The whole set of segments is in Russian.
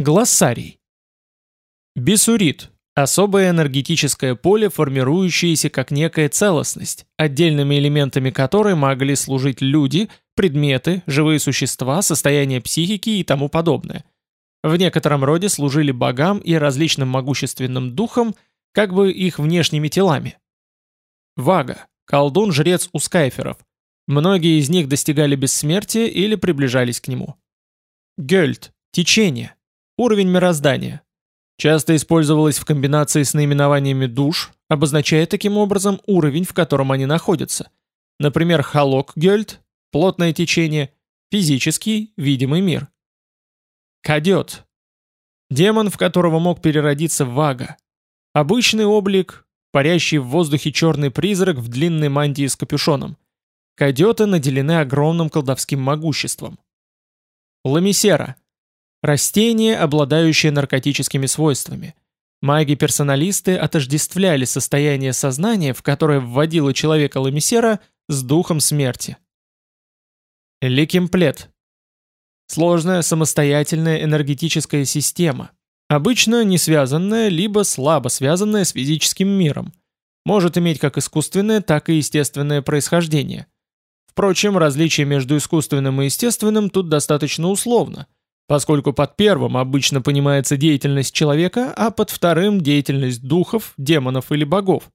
Глоссарий. Бисурит – особое энергетическое поле, формирующееся как некая целостность, отдельными элементами которой могли служить люди, предметы, живые существа, состояние психики и тому подобное. В некотором роде служили богам и различным могущественным духам, как бы их внешними телами. Вага – колдун-жрец у скайферов. Многие из них достигали бессмертия или приближались к нему. Гельд – течение Уровень мироздания. Часто использовалось в комбинации с наименованиями душ, обозначая таким образом уровень, в котором они находятся. Например, Халок-Гёльд, плотное течение, физический, видимый мир. Кадет. Демон, в которого мог переродиться Вага. Обычный облик, парящий в воздухе черный призрак в длинной мантии с капюшоном. Кадеты наделены огромным колдовским могуществом. Ламисера. Растение, обладающее наркотическими свойствами. Маги-персоналисты отождествляли состояние сознания, в которое вводило человека Ламисера, с духом смерти. Ликемплет. Сложная самостоятельная энергетическая система, обычно не связанная, либо слабо связанная с физическим миром. Может иметь как искусственное, так и естественное происхождение. Впрочем, различие между искусственным и естественным тут достаточно условно – поскольку под первым обычно понимается деятельность человека, а под вторым – деятельность духов, демонов или богов.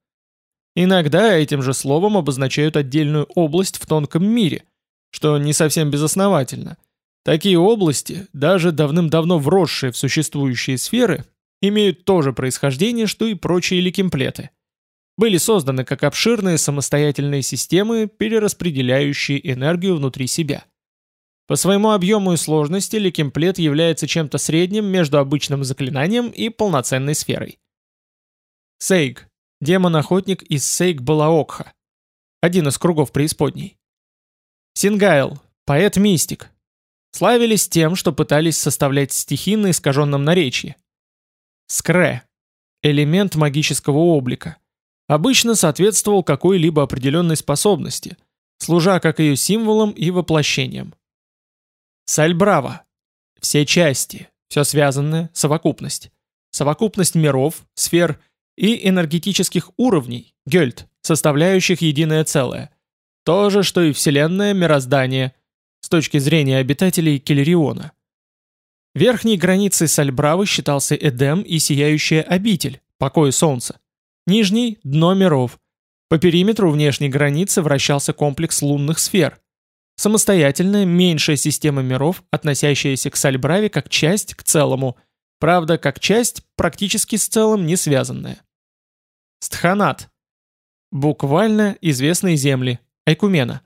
Иногда этим же словом обозначают отдельную область в тонком мире, что не совсем безосновательно. Такие области, даже давным-давно вросшие в существующие сферы, имеют то же происхождение, что и прочие ликемплеты. Были созданы как обширные самостоятельные системы, перераспределяющие энергию внутри себя. По своему объему и сложности ликемплет является чем-то средним между обычным заклинанием и полноценной сферой. Сейг – демон-охотник из Сейг-Балаокха, один из кругов преисподней. Сингайл – поэт-мистик. Славились тем, что пытались составлять стихи на искаженном наречии. Скре – элемент магического облика. Обычно соответствовал какой-либо определенной способности, служа как ее символом и воплощением. Сальбраво. Все части, все связанное, совокупность. Совокупность миров, сфер и энергетических уровней, гельд, составляющих единое целое. То же, что и Вселенная, мироздание, с точки зрения обитателей Келериона. Верхней границей Сальбравы считался Эдем и Сияющая обитель, покой Солнца. Нижней – дно миров. По периметру внешней границы вращался комплекс лунных сфер, Самостоятельная, меньшая система миров, относящаяся к Сальбраве как часть к целому, правда, как часть практически с целым не связанная. Стханат. Буквально известные земли, Айкумена.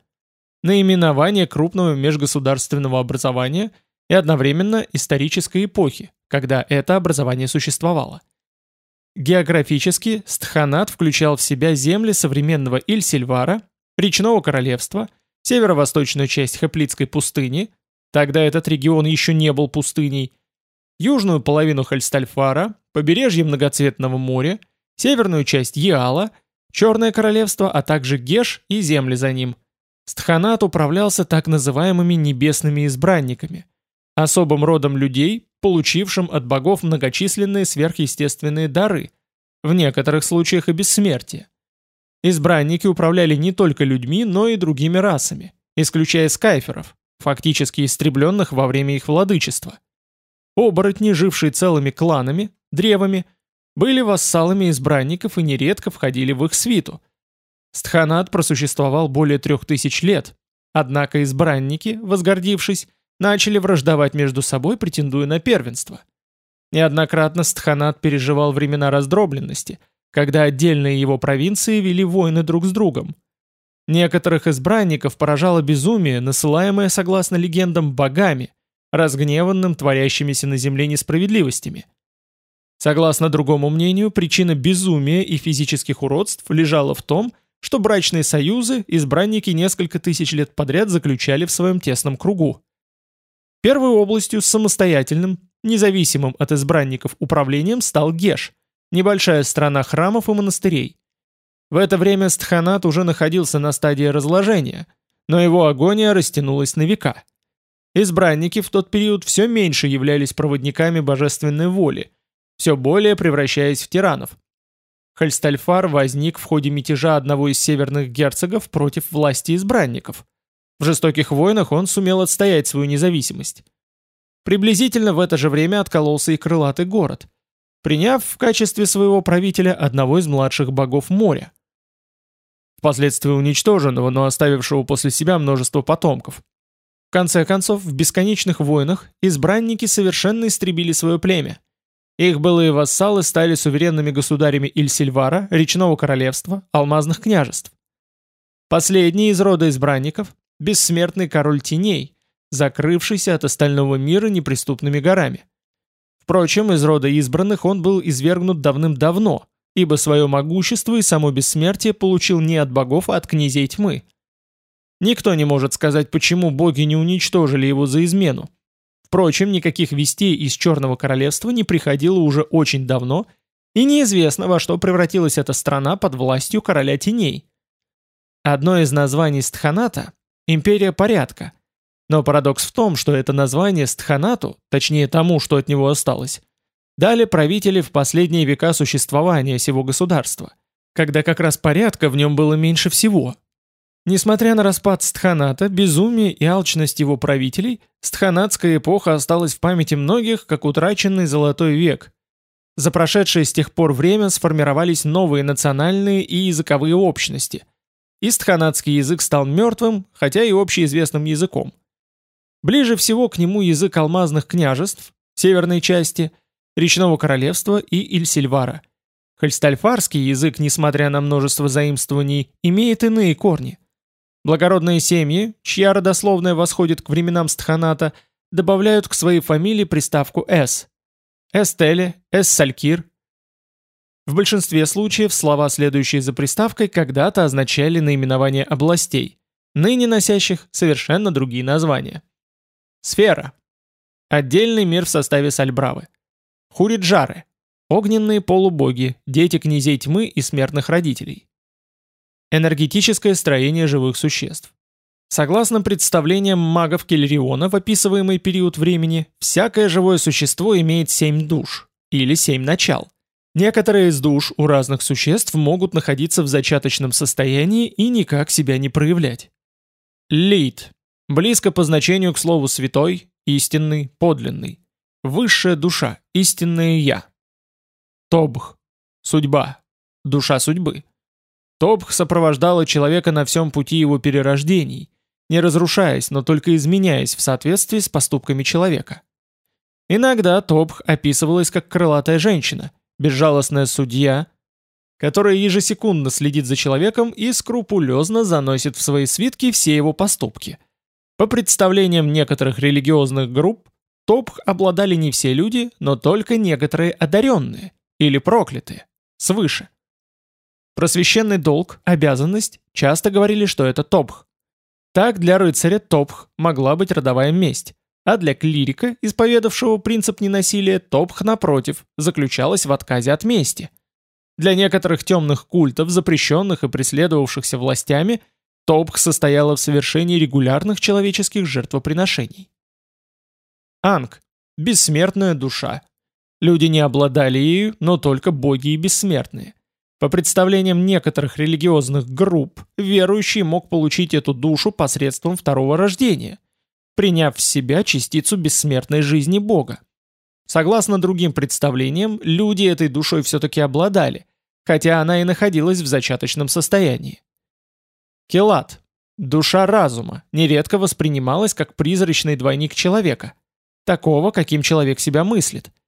Наименование крупного межгосударственного образования и одновременно исторической эпохи, когда это образование существовало. Географически Стханат включал в себя земли современного Ильсильвара, речного королевства – северо-восточную часть Хаплитской пустыни, тогда этот регион еще не был пустыней, южную половину Хальстальфара, побережье Многоцветного моря, северную часть Яала, Черное королевство, а также Геш и земли за ним. Стханат управлялся так называемыми небесными избранниками, особым родом людей, получившим от богов многочисленные сверхъестественные дары, в некоторых случаях и бессмертие. Избранники управляли не только людьми, но и другими расами, исключая скайферов, фактически истребленных во время их владычества. Оборотни, жившие целыми кланами, древами, были вассалами избранников и нередко входили в их свиту. Стханат просуществовал более трех тысяч лет, однако избранники, возгордившись, начали враждовать между собой, претендуя на первенство. Неоднократно Стханат переживал времена раздробленности – когда отдельные его провинции вели войны друг с другом. Некоторых избранников поражало безумие, насылаемое, согласно легендам, богами, разгневанным творящимися на земле несправедливостями. Согласно другому мнению, причина безумия и физических уродств лежала в том, что брачные союзы избранники несколько тысяч лет подряд заключали в своем тесном кругу. Первой областью с самостоятельным, независимым от избранников управлением стал Геш, небольшая страна храмов и монастырей. В это время Стханат уже находился на стадии разложения, но его агония растянулась на века. Избранники в тот период все меньше являлись проводниками божественной воли, все более превращаясь в тиранов. Хальстальфар возник в ходе мятежа одного из северных герцогов против власти избранников. В жестоких войнах он сумел отстоять свою независимость. Приблизительно в это же время откололся и крылатый город, приняв в качестве своего правителя одного из младших богов моря. Впоследствии уничтоженного, но оставившего после себя множество потомков. В конце концов, в бесконечных войнах избранники совершенно истребили свое племя. Их былые вассалы стали суверенными государями Ильсильвара, Речного Королевства, Алмазных княжеств. Последний из рода избранников – бессмертный король теней, закрывшийся от остального мира неприступными горами. Впрочем, из рода избранных он был извергнут давным-давно, ибо свое могущество и само бессмертие получил не от богов, а от князей тьмы – Никто не может сказать, почему боги не уничтожили его за измену. Впрочем, никаких вестей из Черного Королевства не приходило уже очень давно, и неизвестно, во что превратилась эта страна под властью короля теней. Одно из названий Стханата – «Империя порядка». Но парадокс в том, что это название Стханату, точнее тому, что от него осталось, дали правители в последние века существования сего государства, когда как раз порядка в нем было меньше всего, Несмотря на распад Стханата, безумие и алчность его правителей, стханатская эпоха осталась в памяти многих как утраченный золотой век. За прошедшее с тех пор время сформировались новые национальные и языковые общности. И стханатский язык стал мертвым, хотя и общеизвестным языком. Ближе всего к нему язык алмазных княжеств, северной части, речного королевства и Ильсильвара. Хальстальфарский язык, несмотря на множество заимствований, имеет иные корни – Благородные семьи, чья родословная восходит к временам Стханата, добавляют к своей фамилии приставку «с». Эстели, Эссалькир. В большинстве случаев слова, следующие за приставкой, когда-то означали наименование областей, ныне носящих совершенно другие названия. Сфера. Отдельный мир в составе Сальбравы. Хуриджары. Огненные полубоги, дети князей тьмы и смертных родителей. Энергетическое строение живых существ. Согласно представлениям магов Келлериона в описываемый период времени, всякое живое существо имеет семь душ, или семь начал. Некоторые из душ у разных существ могут находиться в зачаточном состоянии и никак себя не проявлять. Лид. Близко по значению к слову «святой», «истинный», «подлинный». Высшая душа, истинное «я». Тобх. Судьба. Душа судьбы. Тобх сопровождала человека на всем пути его перерождений, не разрушаясь, но только изменяясь в соответствии с поступками человека. Иногда Тобх описывалась как крылатая женщина, безжалостная судья, которая ежесекундно следит за человеком и скрупулезно заносит в свои свитки все его поступки. По представлениям некоторых религиозных групп, Тобх обладали не все люди, но только некоторые одаренные, или проклятые, свыше. Просвященный долг, обязанность, часто говорили, что это топх. Так для рыцаря топх могла быть родовая месть, а для клирика, исповедавшего принцип ненасилия, топх, напротив, заключалась в отказе от мести. Для некоторых темных культов, запрещенных и преследовавшихся властями, топх состояла в совершении регулярных человеческих жертвоприношений. Анг – бессмертная душа. Люди не обладали ею, но только боги и бессмертные. По представлениям некоторых религиозных групп, верующий мог получить эту душу посредством второго рождения, приняв в себя частицу бессмертной жизни Бога. Согласно другим представлениям, люди этой душой все-таки обладали, хотя она и находилась в зачаточном состоянии. Келат, душа разума, нередко воспринималась как призрачный двойник человека, такого, каким человек себя мыслит –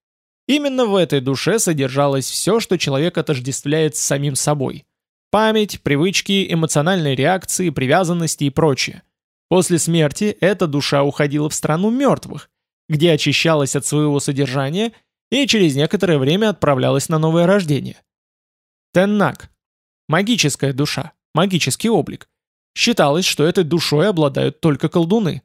Именно в этой душе содержалось все, что человек отождествляет с самим собой. Память, привычки, эмоциональные реакции, привязанности и прочее. После смерти эта душа уходила в страну мертвых, где очищалась от своего содержания и через некоторое время отправлялась на новое рождение. Теннак. Магическая душа, магический облик. Считалось, что этой душой обладают только колдуны.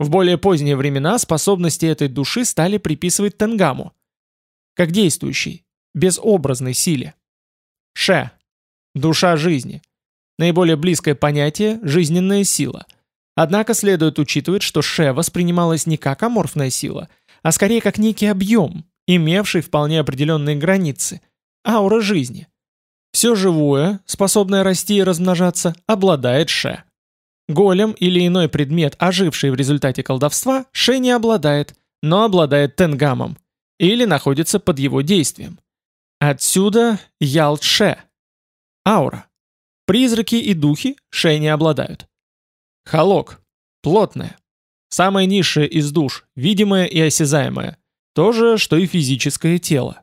В более поздние времена способности этой души стали приписывать Тенгаму – как действующий, безобразной силе. Ше. Душа жизни. Наиболее близкое понятие – жизненная сила. Однако следует учитывать, что Ше воспринималась не как аморфная сила, а скорее как некий объем, имевший вполне определенные границы, аура жизни. Все живое, способное расти и размножаться, обладает Ше. Голем или иной предмет, оживший в результате колдовства, Ше не обладает, но обладает тенгамом, или находится под его действием. Отсюда Ялт-Ше. Аура. Призраки и духи Ше не обладают. Холок. Плотная. Самая низшая из душ, видимая и осязаемая. То же, что и физическое тело.